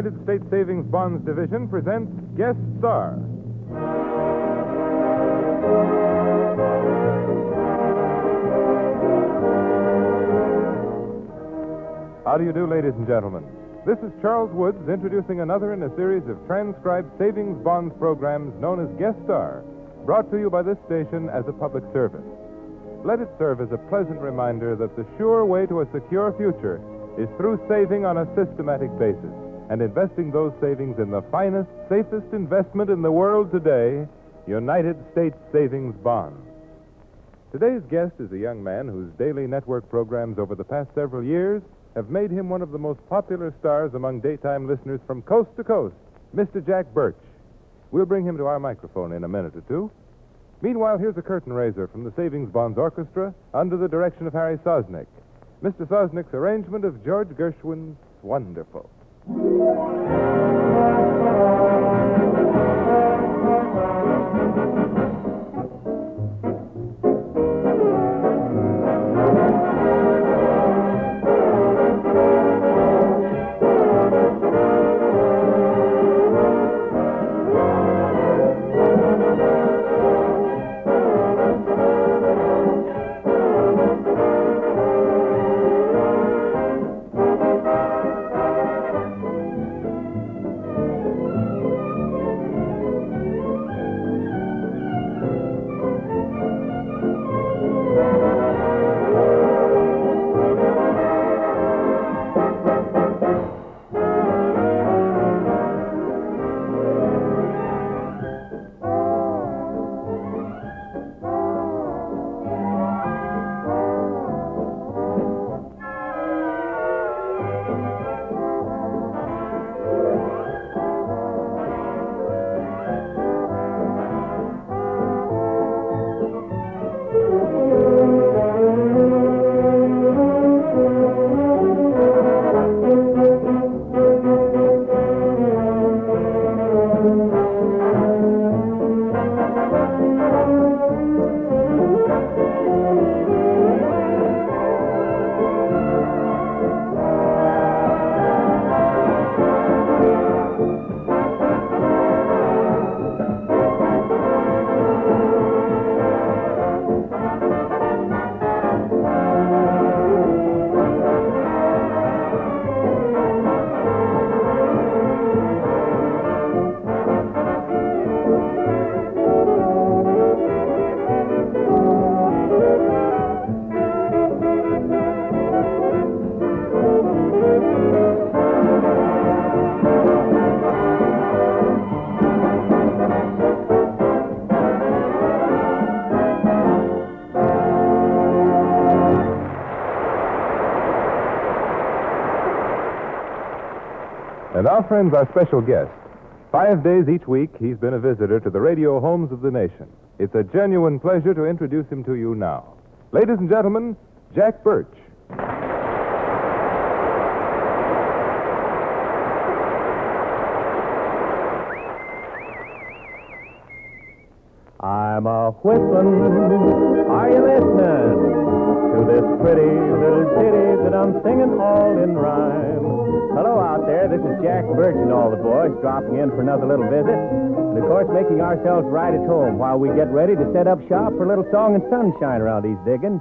United States Savings Bonds Division presents Guest Star. How do you do, ladies and gentlemen? This is Charles Woods introducing another in a series of transcribed savings bonds programs known as Guest Star, brought to you by this station as a public service. Let it serve as a pleasant reminder that the sure way to a secure future is through saving on a systematic basis and investing those savings in the finest, safest investment in the world today, United States Savings Bonds. Today's guest is a young man whose daily network programs over the past several years have made him one of the most popular stars among daytime listeners from coast to coast, Mr. Jack Berch. We'll bring him to our microphone in a minute or two. Meanwhile, here's a curtain raiser from the Savings Bonds Orchestra under the direction of Harry Sosnik. Mr. Sosnik's arrangement of George Gershwin's Wonderful. Thank you. Our friend's our special guest. Five days each week, he's been a visitor to the radio homes of the nation. It's a genuine pleasure to introduce him to you now. Ladies and gentlemen, Jack Berch. I'm a whistling. Are you listening to this pretty little ditty that I'm singing all in rhyme? Hello out there. This is Jack Berch and all the boys dropping in for another little visit. And of course, making ourselves right at home while we get ready to set up shop for a little song and sunshine around these diggings.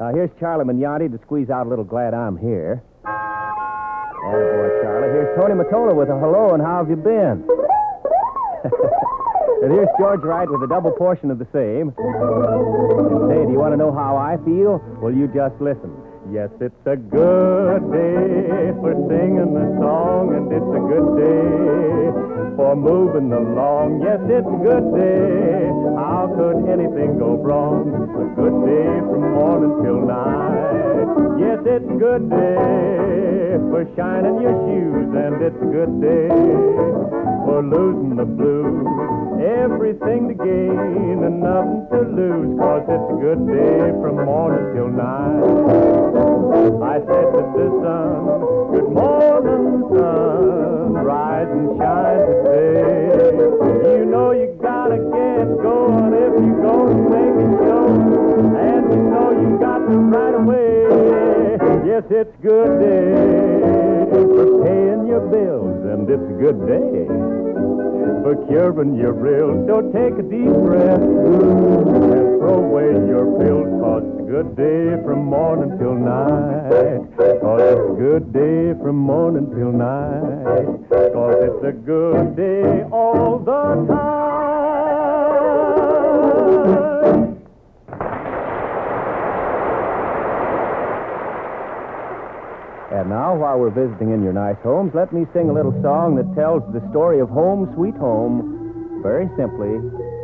Now, here's Charlie Magnante to squeeze out a little glad I'm here. Oh, boy, Charlie. Here's Tony Mottola with a hello and how have you been? And here's George Wright with a double portion of the same. You want to know how I feel? Well, you just listen. Yes, it's a good day for singing the song, and it's a good day for moving along. Yes, it's a good day. How could anything go wrong? A good day from morning till night. Yes, it's a good day for shining your shoes, and it's a good day for losing the blues. Everything to gain and nothing to lose, cause it's a good day from morning till night. I said to the sun, good morning, sun, rise and shine today. You know you gotta get going if you're gonna make it show, and you know you got to right away. Yes, it's good day for paying your bills and it's a good day for curing your bills. So take a deep breath and throw away your pills, cause it's a good day from morning till night. Cause it's a good day from morning till night. Cause it's a good day all the time. Now, while we're visiting in your nice homes, let me sing a little song that tells the story of home, sweet home, very simply,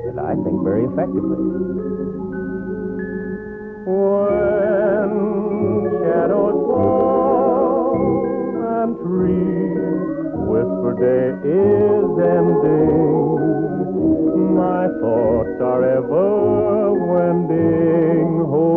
and I think very effectively. When shadows fall and trees whisper day is ending, my thoughts are ever wending home.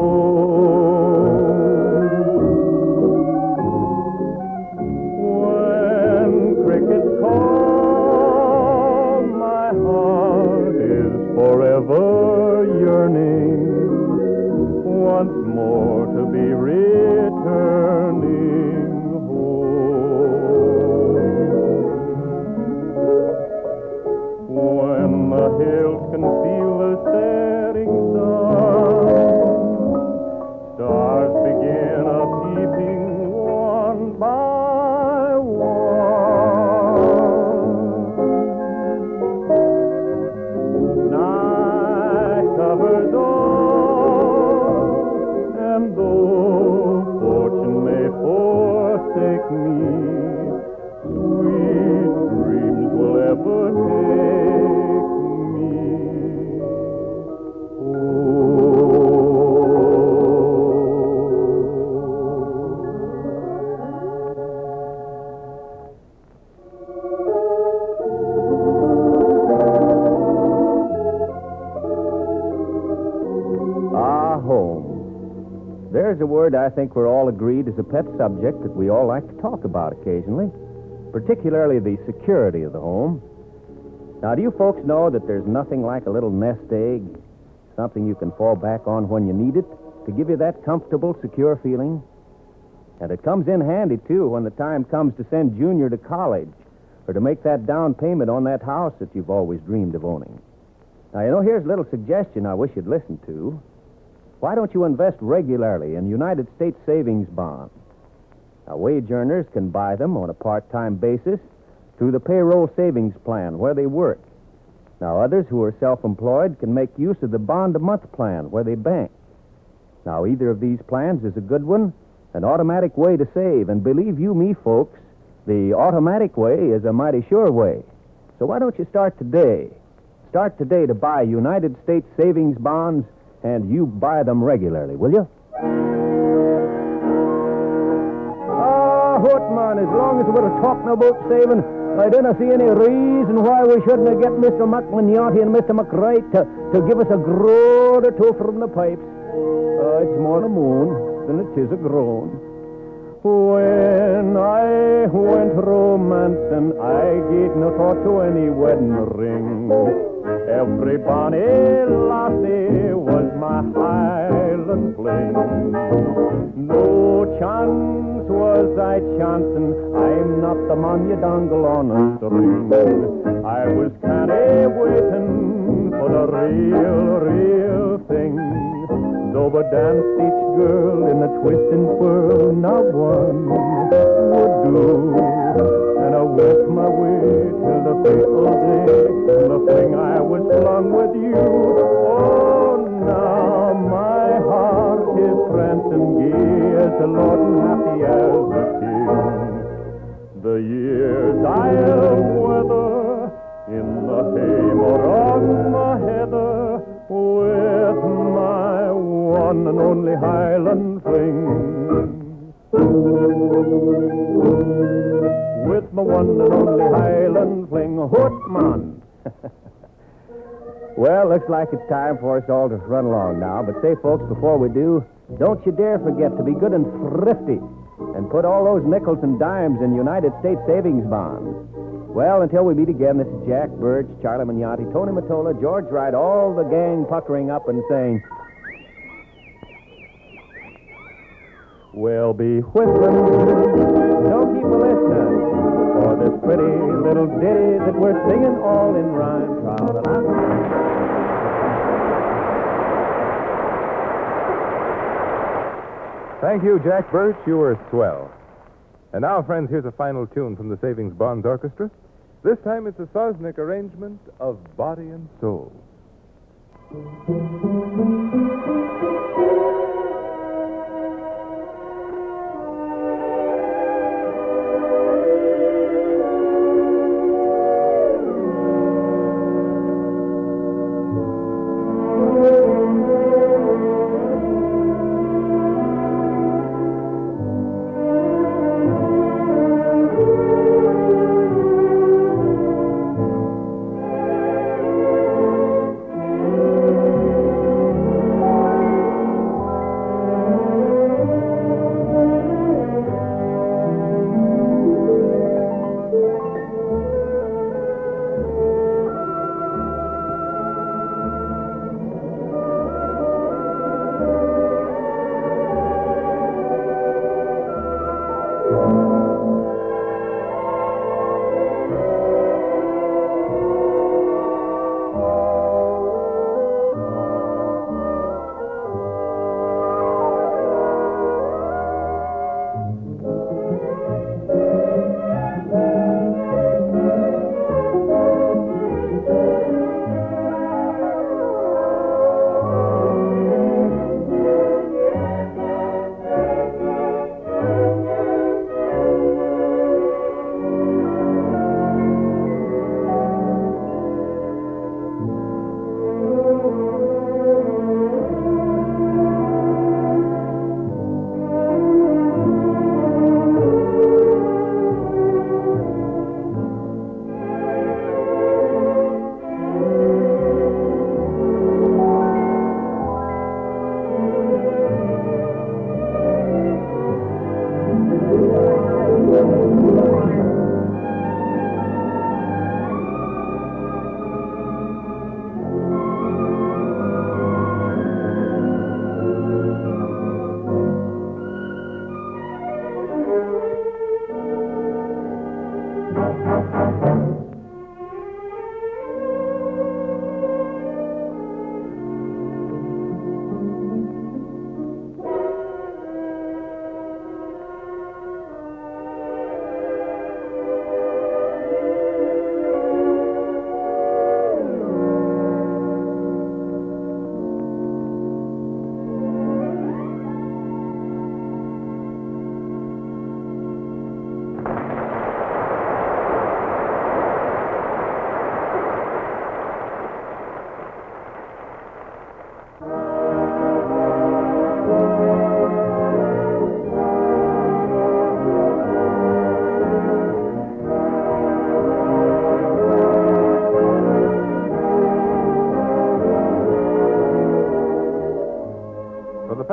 Home. There's a word I think we're all agreed is a pet subject that we all like to talk about occasionally, particularly the security of the home. Now, do you folks know that there's nothing like a little nest egg, something you can fall back on when you need it, to give you that comfortable, secure feeling? And it comes in handy, too, when the time comes to send Junior to college or to make that down payment on that house that you've always dreamed of owning. Now, you know, here's a little suggestion I wish you'd listen to. Why don't you invest regularly in United States savings bonds? Now, wage earners can buy them on a part time basis through the payroll savings plan where they work. Now, others who are self employed can make use of the bond a month plan where they bank. Now, either of these plans is a good one, an automatic way to save. And believe you me, folks, the automatic way is a mighty sure way. So why don't you start today? Start today to buy United States savings bonds, and you buy them regularly, will you? Ah, Hortman, as long as we're talking about saving, I don't see any reason why we shouldn't get Mr. McMagnante and Mr. McWright to, to give us a groan or two from the pipes. Uh, it's more a moon than it is a groan. When I went romancing, I gave no thought to any wedding ring. Every bonny lassie was my Highland fling. No chance was I chancing, I'm not the man you dangle on a string. I was kinda waiting for the real, real thing. I danced each girl in a twisting twirl, not one would do. The Lord and happy as the King. The years I'll weather in the hay or on the heather with my one and only Highland fling. With my one and only Highland fling, Hootman. well, looks like it's time for us all to run along now. But say, folks, before we do, don't you dare forget to be good and thrifty and put all those nickels and dimes in United States savings bonds. Well, until we meet again, this is Jack Berch, Charlie Magnante, Tony Mottola, George Wright, all the gang puckering up and saying, We'll be whistling. Don't keep a listening for this pretty little ditty that we're singing all in rhyme. Thank you, Jack Berch. You were swell. And now, friends, here's a final tune from the Savings Bonds Orchestra. This time it's a Sosnik arrangement of Body and Soul.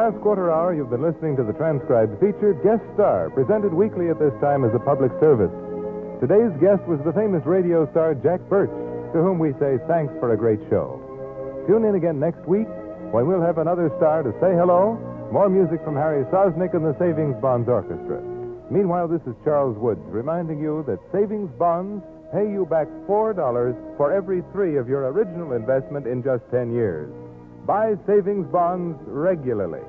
Past quarter hour, you've been listening to the transcribed feature Guest Star, presented weekly at this time as a public service. Today's guest was the famous radio star Jack Berch, to whom we say thanks for a great show. Tune in again next week when we'll have another star to say hello, more music from Harry Sosnik and the Savings Bonds Orchestra. Meanwhile, this is Charles Woods reminding you that savings bonds pay you back $4 for every three of your original investment in just 10 years. Buy savings bonds regularly.